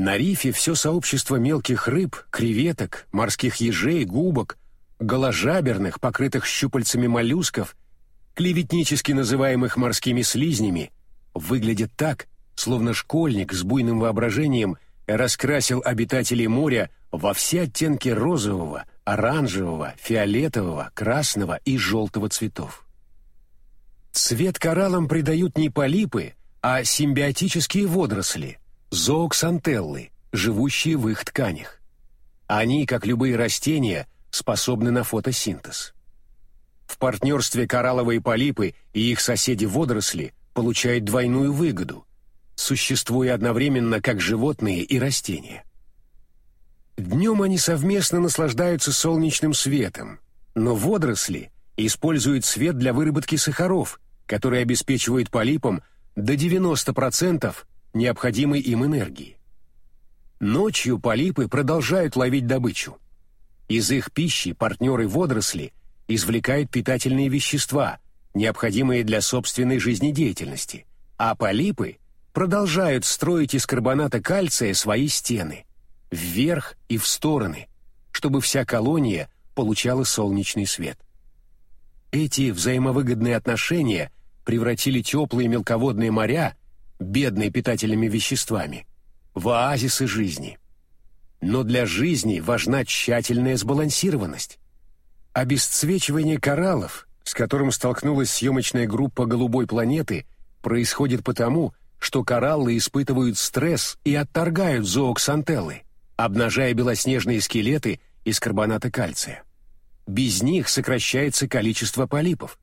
На рифе все сообщество мелких рыб, креветок, морских ежей, губок, голожаберных, покрытых щупальцами моллюсков, клеветнически называемых морскими слизнями, выглядит так, словно школьник с буйным воображением раскрасил обитателей моря во все оттенки розового, оранжевого, фиолетового, красного и желтого цветов. Цвет кораллам придают не полипы, а симбиотические водоросли, зооксантеллы, живущие в их тканях. Они, как любые растения, способны на фотосинтез. В партнерстве коралловые полипы и их соседи-водоросли получают двойную выгоду, существуя одновременно как животные и растения. Днем они совместно наслаждаются солнечным светом, но водоросли используют свет для выработки сахаров, которые обеспечивают полипам до 90% необходимой им энергии. Ночью полипы продолжают ловить добычу. Из их пищи партнеры водоросли извлекают питательные вещества, необходимые для собственной жизнедеятельности, а полипы продолжают строить из карбоната кальция свои стены вверх и в стороны, чтобы вся колония получала солнечный свет. Эти взаимовыгодные отношения превратили теплые мелководные моря, бедные питательными веществами, в оазисы жизни. Но для жизни важна тщательная сбалансированность. Обесцвечивание кораллов, с которым столкнулась съемочная группа «Голубой планеты», происходит потому, что кораллы испытывают стресс и отторгают зооксантеллы обнажая белоснежные скелеты из карбоната кальция. Без них сокращается количество полипов.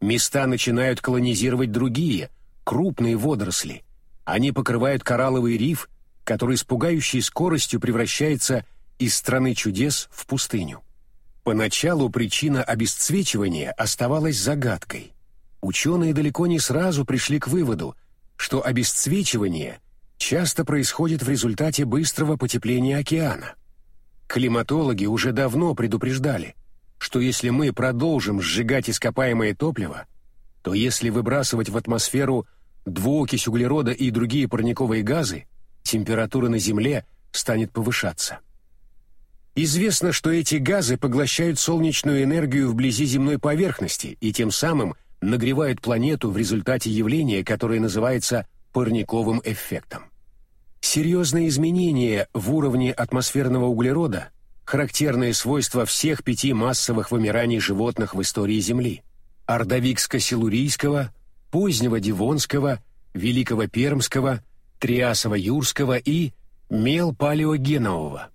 Места начинают колонизировать другие, крупные водоросли. Они покрывают коралловый риф, который с пугающей скоростью превращается из страны чудес в пустыню. Поначалу причина обесцвечивания оставалась загадкой. Ученые далеко не сразу пришли к выводу, что обесцвечивание часто происходит в результате быстрого потепления океана. Климатологи уже давно предупреждали, что если мы продолжим сжигать ископаемое топливо, то если выбрасывать в атмосферу двуокись углерода и другие парниковые газы, температура на Земле станет повышаться. Известно, что эти газы поглощают солнечную энергию вблизи земной поверхности и тем самым нагревают планету в результате явления, которое называется парниковым эффектом. Серьезные изменения в уровне атмосферного углерода – характерные свойства всех пяти массовых вымираний животных в истории Земли – ордовикско-силурийского, позднего Дивонского, Великого Пермского, Триасово-Юрского и Мелпалеогенового.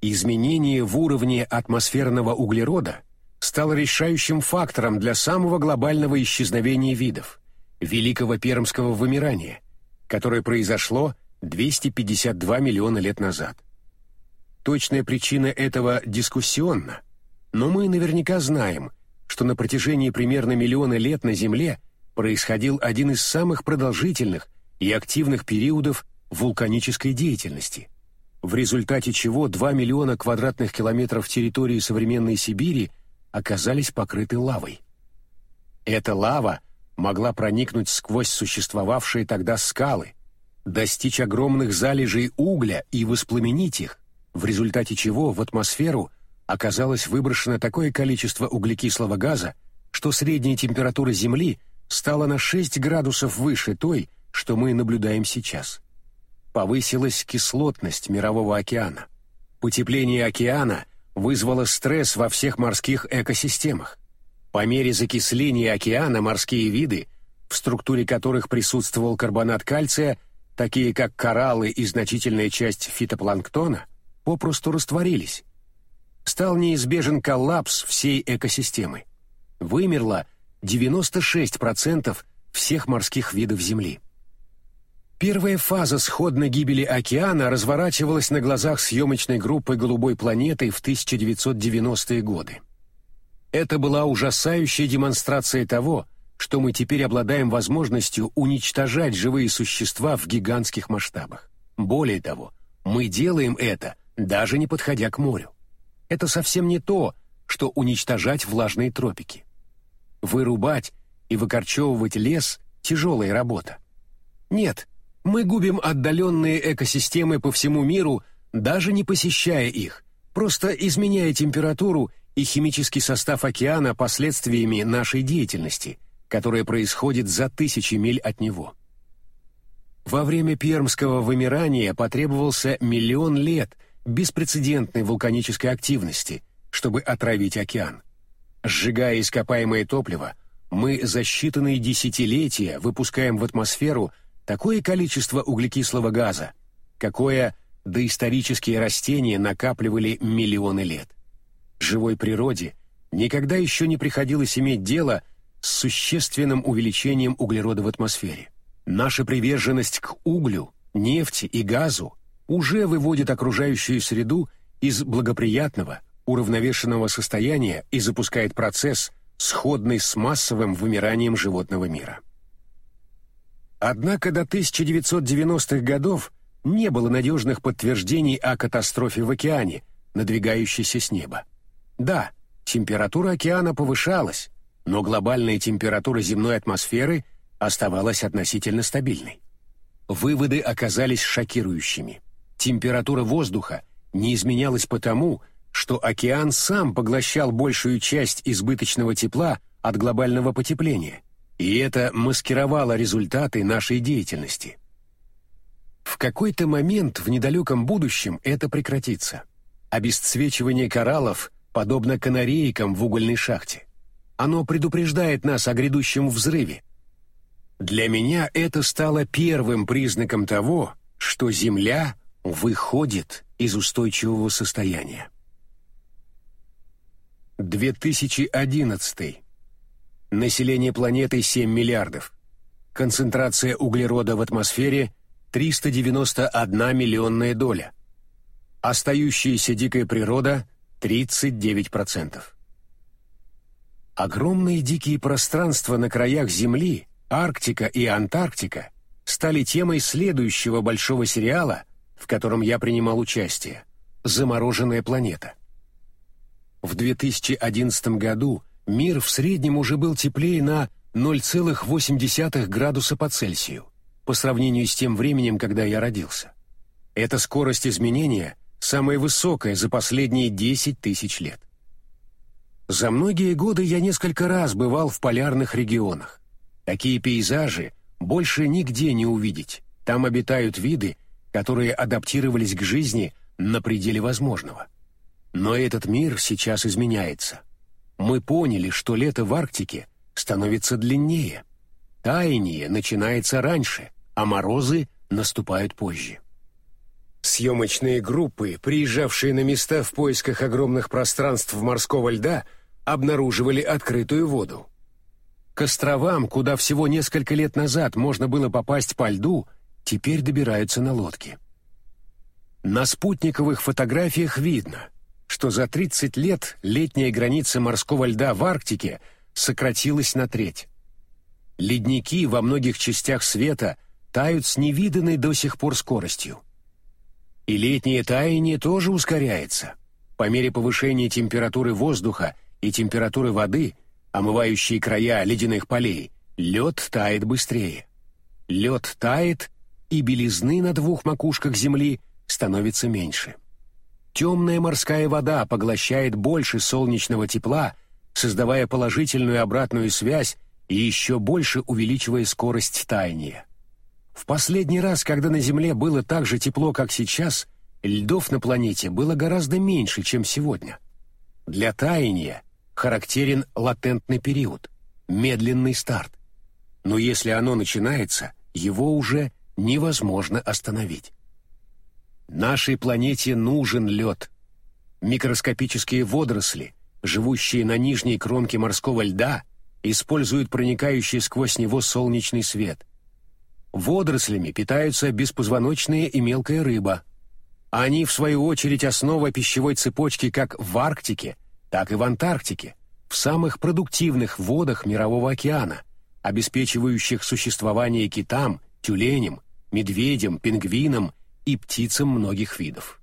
Изменение в уровне атмосферного углерода стало решающим фактором для самого глобального исчезновения видов – Великого Пермского вымирания, которое произошло 252 миллиона лет назад. Точная причина этого дискуссионна, но мы наверняка знаем, что на протяжении примерно миллиона лет на Земле происходил один из самых продолжительных и активных периодов вулканической деятельности, в результате чего 2 миллиона квадратных километров территории современной Сибири оказались покрыты лавой. Эта лава могла проникнуть сквозь существовавшие тогда скалы, достичь огромных залежей угля и воспламенить их, в результате чего в атмосферу оказалось выброшено такое количество углекислого газа, что средняя температура Земли стала на 6 градусов выше той, что мы наблюдаем сейчас. Повысилась кислотность Мирового океана. Потепление океана вызвало стресс во всех морских экосистемах. По мере закисления океана морские виды, в структуре которых присутствовал карбонат кальция, такие как кораллы и значительная часть фитопланктона, попросту растворились. Стал неизбежен коллапс всей экосистемы. Вымерло 96% всех морских видов Земли. Первая фаза сходной гибели океана разворачивалась на глазах съемочной группы «Голубой планеты» в 1990-е годы. Это была ужасающая демонстрация того, что мы теперь обладаем возможностью уничтожать живые существа в гигантских масштабах. Более того, мы делаем это, даже не подходя к морю. Это совсем не то, что уничтожать влажные тропики. Вырубать и выкорчевывать лес – тяжелая работа. Нет, Мы губим отдаленные экосистемы по всему миру, даже не посещая их, просто изменяя температуру и химический состав океана последствиями нашей деятельности, которая происходит за тысячи миль от него. Во время пермского вымирания потребовался миллион лет беспрецедентной вулканической активности, чтобы отравить океан. Сжигая ископаемое топливо, мы за считанные десятилетия выпускаем в атмосферу такое количество углекислого газа, какое доисторические растения накапливали миллионы лет. Живой природе никогда еще не приходилось иметь дело с существенным увеличением углерода в атмосфере. Наша приверженность к углю, нефти и газу уже выводит окружающую среду из благоприятного, уравновешенного состояния и запускает процесс, сходный с массовым вымиранием животного мира. Однако до 1990-х годов не было надежных подтверждений о катастрофе в океане, надвигающейся с неба. Да, температура океана повышалась, но глобальная температура земной атмосферы оставалась относительно стабильной. Выводы оказались шокирующими. Температура воздуха не изменялась потому, что океан сам поглощал большую часть избыточного тепла от глобального потепления, и это маскировало результаты нашей деятельности. В какой-то момент в недалеком будущем это прекратится. Обесцвечивание кораллов подобно канарейкам в угольной шахте. Оно предупреждает нас о грядущем взрыве. Для меня это стало первым признаком того, что Земля выходит из устойчивого состояния. 2011. Население планеты 7 миллиардов. Концентрация углерода в атмосфере 391 миллионная доля. Остающаяся дикая природа 39%. Огромные дикие пространства на краях Земли, Арктика и Антарктика стали темой следующего большого сериала, в котором я принимал участие «Замороженная планета». В 2011 году мир в среднем уже был теплее на 0,8 градуса по Цельсию по сравнению с тем временем, когда я родился. Эта скорость изменения самая высокая за последние 10 тысяч лет. За многие годы я несколько раз бывал в полярных регионах. Такие пейзажи больше нигде не увидеть. Там обитают виды, которые адаптировались к жизни на пределе возможного. Но этот мир сейчас изменяется. Мы поняли, что лето в Арктике становится длиннее. Таяние начинается раньше, а морозы наступают позже. Съемочные группы, приезжавшие на места в поисках огромных пространств морского льда, обнаруживали открытую воду. К островам, куда всего несколько лет назад можно было попасть по льду, теперь добираются на лодке. На спутниковых фотографиях видно, что за 30 лет летняя граница морского льда в Арктике сократилась на треть. Ледники во многих частях света тают с невиданной до сих пор скоростью. И летнее таяние тоже ускоряется. По мере повышения температуры воздуха и температуры воды, омывающей края ледяных полей, лед тает быстрее. Лед тает, и белизны на двух макушках Земли становится меньше. Темная морская вода поглощает больше солнечного тепла, создавая положительную обратную связь и еще больше увеличивая скорость таяния. В последний раз, когда на Земле было так же тепло, как сейчас, льдов на планете было гораздо меньше, чем сегодня. Для таяния характерен латентный период, медленный старт. Но если оно начинается, его уже невозможно остановить. Нашей планете нужен лед. Микроскопические водоросли, живущие на нижней кромке морского льда, используют проникающий сквозь него солнечный свет – Водорослями питаются беспозвоночные и мелкая рыба. Они, в свою очередь, основа пищевой цепочки как в Арктике, так и в Антарктике, в самых продуктивных водах Мирового океана, обеспечивающих существование китам, тюленям, медведям, пингвинам и птицам многих видов.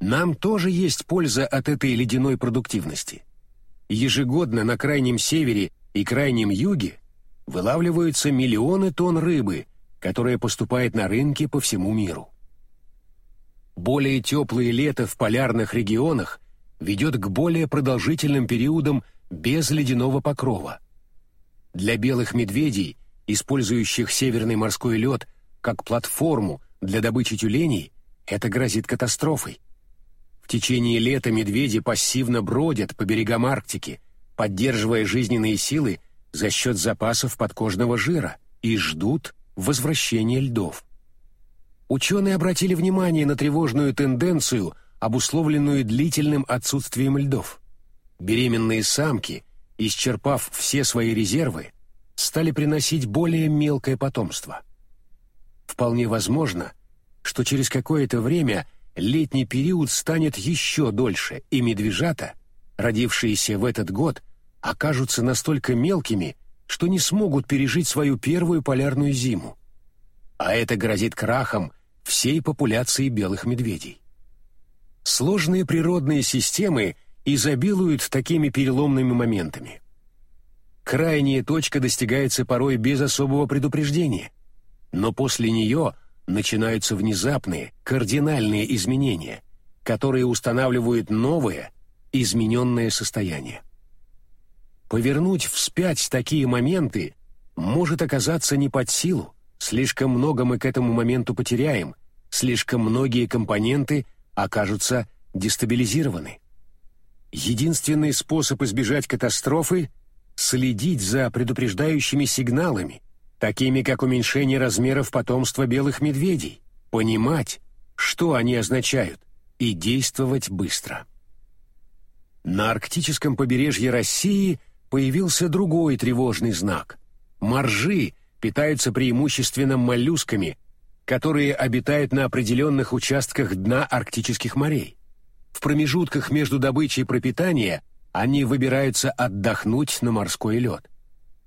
Нам тоже есть польза от этой ледяной продуктивности. Ежегодно на Крайнем Севере и Крайнем Юге вылавливаются миллионы тонн рыбы, которое поступает на рынки по всему миру. Более теплое лето в полярных регионах ведет к более продолжительным периодам без ледяного покрова. Для белых медведей, использующих северный морской лед как платформу для добычи тюленей, это грозит катастрофой. В течение лета медведи пассивно бродят по берегам Арктики, поддерживая жизненные силы за счет запасов подкожного жира и ждут возвращения льдов. Ученые обратили внимание на тревожную тенденцию, обусловленную длительным отсутствием льдов. Беременные самки, исчерпав все свои резервы, стали приносить более мелкое потомство. Вполне возможно, что через какое-то время летний период станет еще дольше, и медвежата, родившиеся в этот год, окажутся настолько мелкими, что не смогут пережить свою первую полярную зиму. А это грозит крахом всей популяции белых медведей. Сложные природные системы изобилуют такими переломными моментами. Крайняя точка достигается порой без особого предупреждения, но после нее начинаются внезапные, кардинальные изменения, которые устанавливают новое, измененное состояние. Повернуть вспять такие моменты может оказаться не под силу, слишком много мы к этому моменту потеряем, слишком многие компоненты окажутся дестабилизированы. Единственный способ избежать катастрофы — следить за предупреждающими сигналами, такими как уменьшение размеров потомства белых медведей, понимать, что они означают, и действовать быстро. На арктическом побережье России появился другой тревожный знак. Моржи питаются преимущественно моллюсками, которые обитают на определенных участках дна арктических морей. В промежутках между добычей и пропитанием они выбираются отдохнуть на морской лед.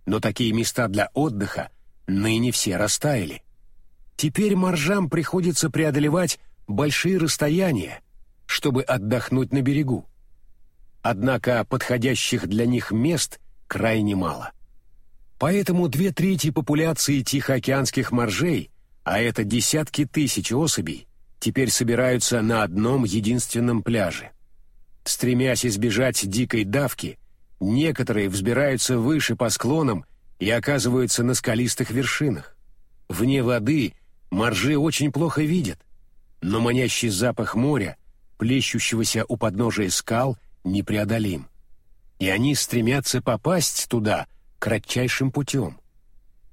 Но такие места для отдыха ныне все растаяли. Теперь моржам приходится преодолевать большие расстояния, чтобы отдохнуть на берегу. Однако подходящих для них мест крайне мало. Поэтому две трети популяции тихоокеанских моржей, а это десятки тысяч особей, теперь собираются на одном единственном пляже. Стремясь избежать дикой давки, некоторые взбираются выше по склонам и оказываются на скалистых вершинах. Вне воды моржи очень плохо видят, но манящий запах моря, плещущегося у подножия скал, непреодолим. И они стремятся попасть туда кратчайшим путем.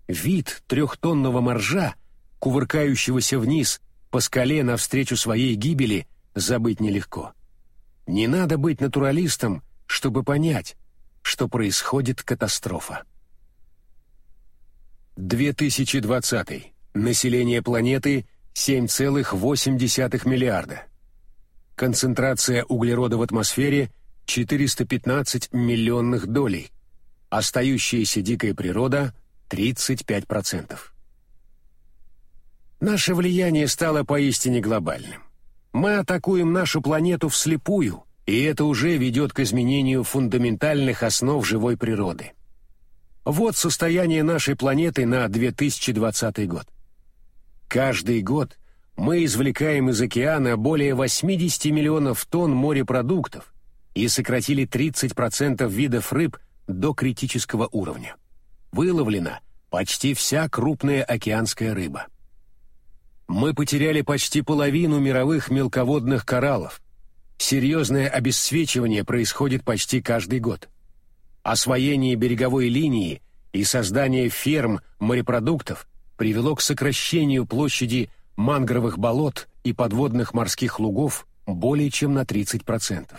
Вид трехтонного моржа, кувыркающегося вниз по скале навстречу своей гибели, забыть нелегко. Не надо быть натуралистом, чтобы понять, что происходит катастрофа. 2020. Население планеты 7,8 миллиарда. Концентрация углерода в атмосфере 415 миллионных долей. Остающаяся дикая природа 35%. Наше влияние стало поистине глобальным. Мы атакуем нашу планету вслепую, и это уже ведет к изменению фундаментальных основ живой природы. Вот состояние нашей планеты на 2020 год. Каждый год мы извлекаем из океана более 80 миллионов тонн морепродуктов и сократили 30% видов рыб до критического уровня. Выловлена почти вся крупная океанская рыба. Мы потеряли почти половину мировых мелководных кораллов. Серьезное обесцвечивание происходит почти каждый год. Освоение береговой линии и создание ферм морепродуктов привело к сокращению площади мангровых болот и подводных морских лугов более чем на 30%.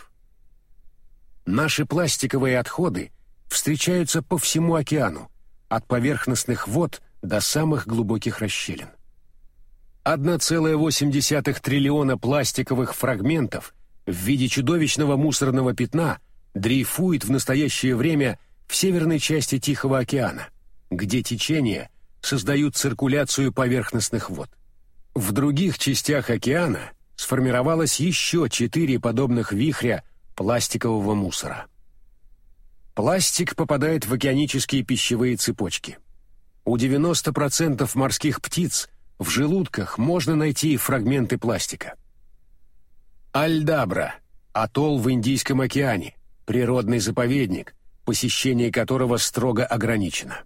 Наши пластиковые отходы встречаются по всему океану, от поверхностных вод до самых глубоких расщелин. 1,8 триллиона пластиковых фрагментов в виде чудовищного мусорного пятна дрейфует в настоящее время в северной части Тихого океана, где течения создают циркуляцию поверхностных вод. В других частях океана сформировалось еще четыре подобных вихря пластикового мусора. Пластик попадает в океанические пищевые цепочки. у 90% морских птиц в желудках можно найти фрагменты пластика. Альдабра – атолл в Индийском океане, природный заповедник, посещение которого строго ограничено.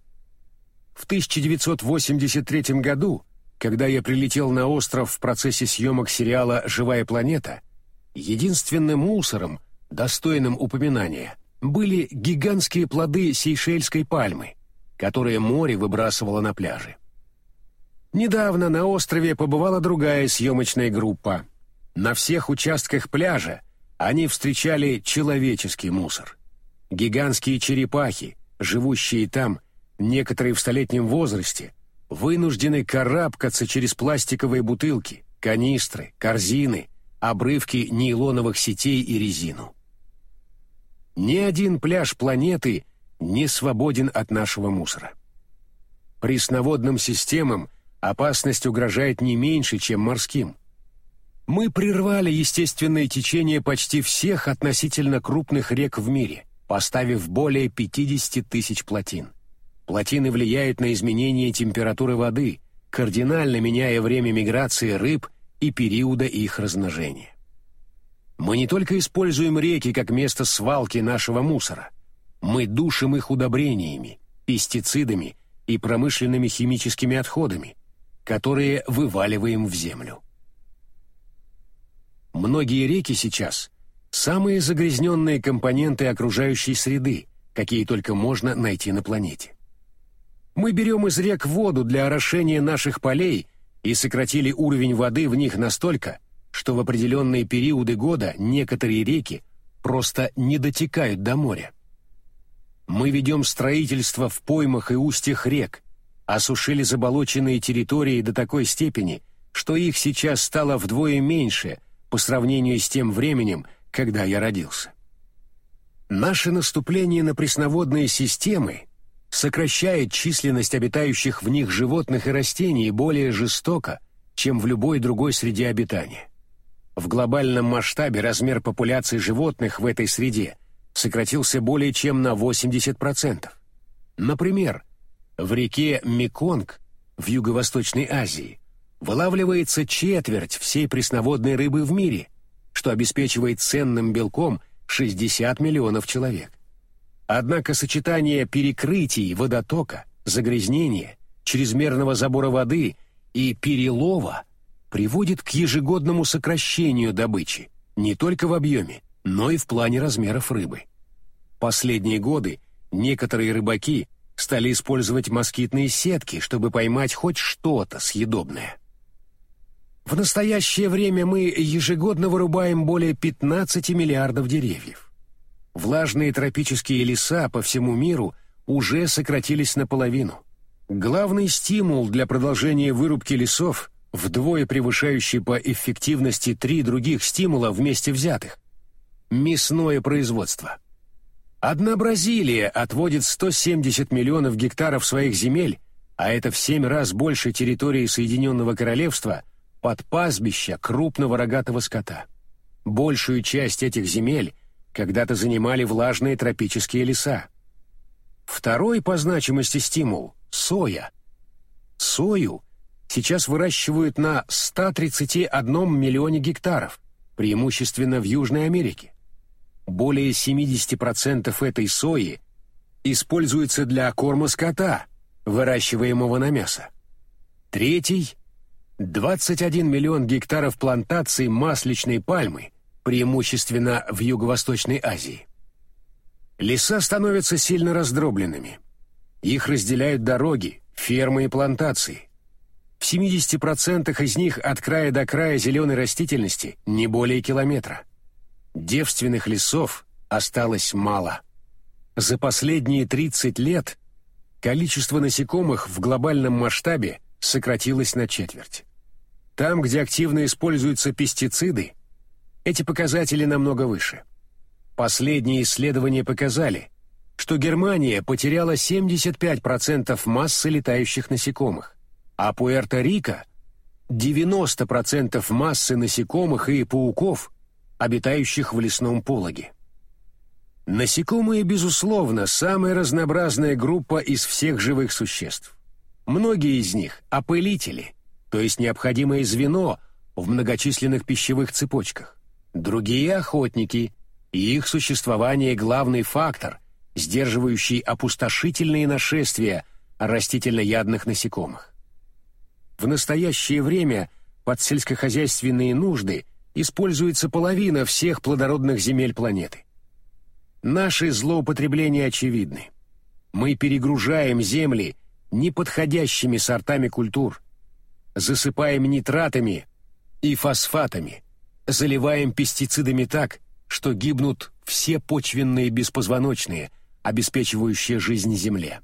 В 1983 году, когда я прилетел на остров в процессе съемок сериала «Живая планета», единственным мусором, достойным упоминания, были гигантские плоды сейшельской пальмы, которые море выбрасывало на пляже. Недавно на острове побывала другая съемочная группа. На всех участках пляжа они встречали человеческий мусор. Гигантские черепахи, живущие там, некоторые в столетнем возрасте, вынуждены карабкаться через пластиковые бутылки, канистры, корзины, обрывки нейлоновых сетей и резину. Ни один пляж планеты не свободен от нашего мусора. Пресноводным системам опасность угрожает не меньше, чем морским. Мы прервали естественное течение почти всех относительно крупных рек в мире, поставив более 50 тысяч плотин. Плотины влияют на изменение температуры воды, кардинально меняя время миграции рыб и периода их размножения. Мы не только используем реки как место свалки нашего мусора, мы душим их удобрениями, пестицидами и промышленными химическими отходами, которые вываливаем в землю. Многие реки сейчас – самые загрязненные компоненты окружающей среды, какие только можно найти на планете. Мы берем из рек воду для орошения наших полей и сократили уровень воды в них настолько, что в определенные периоды года некоторые реки просто не дотекают до моря. Мы ведем строительство в поймах и устьях рек, осушили заболоченные территории до такой степени, что их сейчас стало вдвое меньше по сравнению с тем временем, когда я родился. Наше наступление на пресноводные системы сокращает численность обитающих в них животных и растений более жестоко, чем в любой другой среде обитания. В глобальном масштабе размер популяции животных в этой среде сократился более чем на 80%. Например, в реке Меконг в Юго-Восточной Азии вылавливается четверть всей пресноводной рыбы в мире, что обеспечивает ценным белком 60 миллионов человек. Однако сочетание перекрытий водотока, загрязнения, чрезмерного забора воды и перелова – приводит к ежегодному сокращению добычи, не только в объеме, но и в плане размеров рыбы. Последние годы некоторые рыбаки стали использовать москитные сетки, чтобы поймать хоть что-то съедобное. В настоящее время мы ежегодно вырубаем более 15 миллиардов деревьев. Влажные тропические леса по всему миру уже сократились наполовину. Главный стимул для продолжения вырубки лесов вдвое превышающий по эффективности три других стимула вместе взятых. Мясное производство. Одна Бразилия отводит 170 миллионов гектаров своих земель, а это в семь раз больше территории Соединенного Королевства, под пастбища крупного рогатого скота. Большую часть этих земель когда-то занимали влажные тропические леса. Второй по значимости стимул – соя. Сою – сейчас выращивают на 131 миллионе гектаров, преимущественно в Южной Америке. Более 70% этой сои используется для корма скота, выращиваемого на мясо. Третий – 21 миллион гектаров плантаций масличной пальмы, преимущественно в Юго-Восточной Азии. Леса становятся сильно раздробленными. Их разделяют дороги, фермы и плантации – в 70% из них от края до края зеленой растительности не более километра. Девственных лесов осталось мало. За последние 30 лет количество насекомых в глобальном масштабе сократилось на четверть. Там, где активно используются пестициды, эти показатели намного выше. Последние исследования показали, что Германия потеряла 75% массы летающих насекомых, а Пуэрто-Рико — 90% массы насекомых и пауков, обитающих в лесном пологе. Насекомые, безусловно, самая разнообразная группа из всех живых существ. Многие из них – опылители, то есть необходимое звено в многочисленных пищевых цепочках. Другие – охотники, и их существование – главный фактор, сдерживающий опустошительные нашествия растительноядных насекомых. В настоящее время под сельскохозяйственные нужды используется половина всех плодородных земель планеты. Наши злоупотребления очевидны. Мы перегружаем земли неподходящими сортами культур, засыпаем нитратами и фосфатами, заливаем пестицидами так, что гибнут все почвенные беспозвоночные, обеспечивающие жизнь Земле.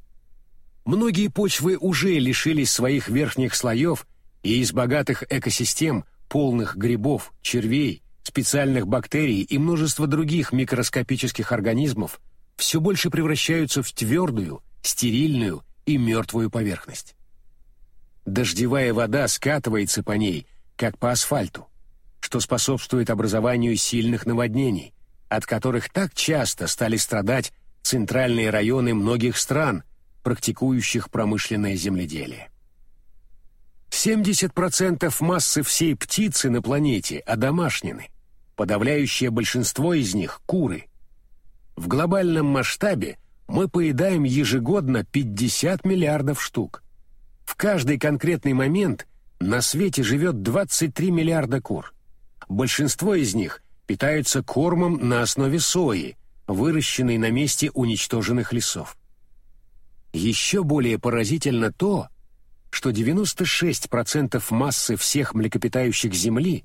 Многие почвы уже лишились своих верхних слоев, и из богатых экосистем, полных грибов, червей, специальных бактерий и множества других микроскопических организмов, все больше превращаются в твердую, стерильную и мертвую поверхность. Дождевая вода скатывается по ней, как по асфальту, что способствует образованию сильных наводнений, от которых так часто стали страдать центральные районы многих стран, практикующих промышленное земледелие. 70% массы всей птицы на планете одомашнены, подавляющее большинство из них – куры. В глобальном масштабе мы поедаем ежегодно 50 миллиардов штук. В каждый конкретный момент на свете живет 23 миллиарда кур. Большинство из них питаются кормом на основе сои, выращенной на месте уничтоженных лесов. Еще более поразительно то, 96% массы всех млекопитающих Земли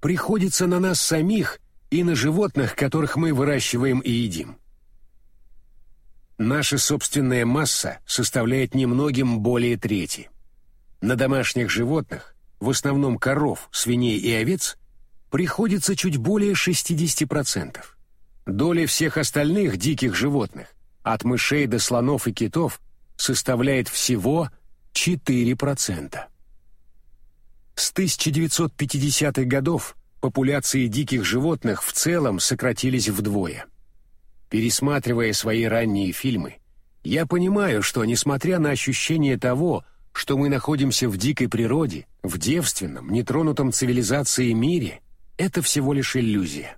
приходится на нас самих и на животных, которых мы выращиваем и едим. Наша собственная масса составляет немногим более трети. На домашних животных, в основном коров, свиней и овец, приходится чуть более 60%. Доля всех остальных диких животных, от мышей до слонов и китов составляет всего 4%. С 1950-х годов популяции диких животных в целом сократились вдвое. Пересматривая свои ранние фильмы, я понимаю, что, несмотря на ощущение того, что мы находимся в дикой природе, в девственном, нетронутом цивилизацией мире, это всего лишь иллюзия.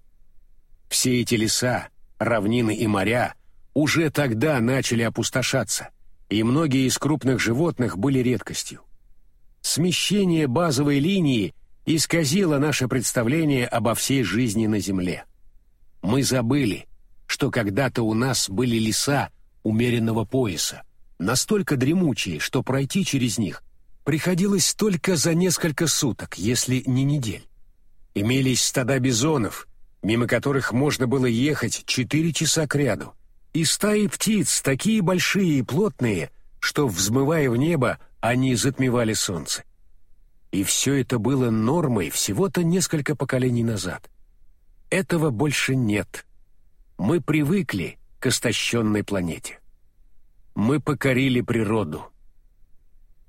Все эти леса, равнины и моря уже тогда начали опустошаться, и многие из крупных животных были редкостью. Смещение базовой линии исказило наше представление обо всей жизни на Земле. Мы забыли, что когда-то у нас были леса умеренного пояса, настолько дремучие, что пройти через них приходилось только за несколько суток, если не недель. Имелись стада бизонов, мимо которых можно было ехать четыре часа кряду, и стаи птиц, такие большие и плотные, что, взмывая в небо, они затмевали солнце. И все это было нормой всего-то несколько поколений назад. Этого больше нет. Мы привыкли к истощенной планете. Мы покорили природу.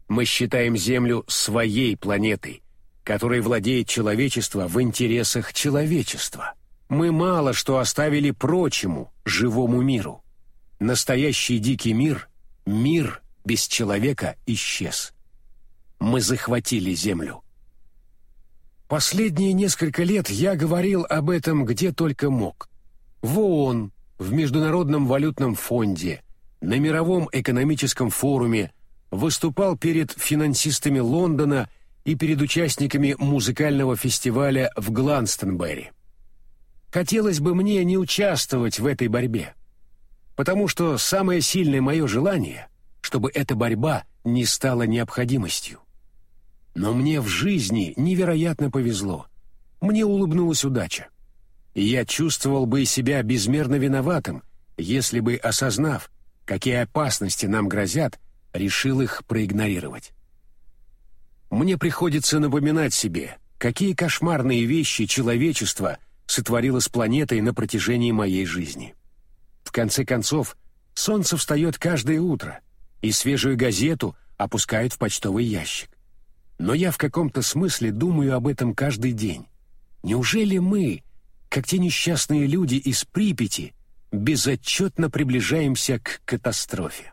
Мы считаем Землю своей планетой, которой владеет человечество в интересах человечества. Мы мало что оставили прочему, живому миру. Настоящий дикий мир, мир без человека исчез. Мы захватили Землю. Последние несколько лет я говорил об этом где только мог. В ООН, в Международном валютном фонде, на Мировом экономическом форуме, выступал перед финансистами Лондона и перед участниками музыкального фестиваля в Гланстонберри. Хотелось бы мне не участвовать в этой борьбе, потому что самое сильное мое желание, чтобы эта борьба не стала необходимостью. Но мне в жизни невероятно повезло. Мне улыбнулась удача. Я чувствовал бы себя безмерно виноватым, если бы, осознав, какие опасности нам грозят, решил их проигнорировать. Мне приходится напоминать себе, какие кошмарные вещи человечество — сотворила с планетой на протяжении моей жизни. В конце концов, солнце встает каждое утро, и свежую газету опускают в почтовый ящик. Но я в каком-то смысле думаю об этом каждый день. Неужели мы, как те несчастные люди из Припяти, безотчетно приближаемся к катастрофе?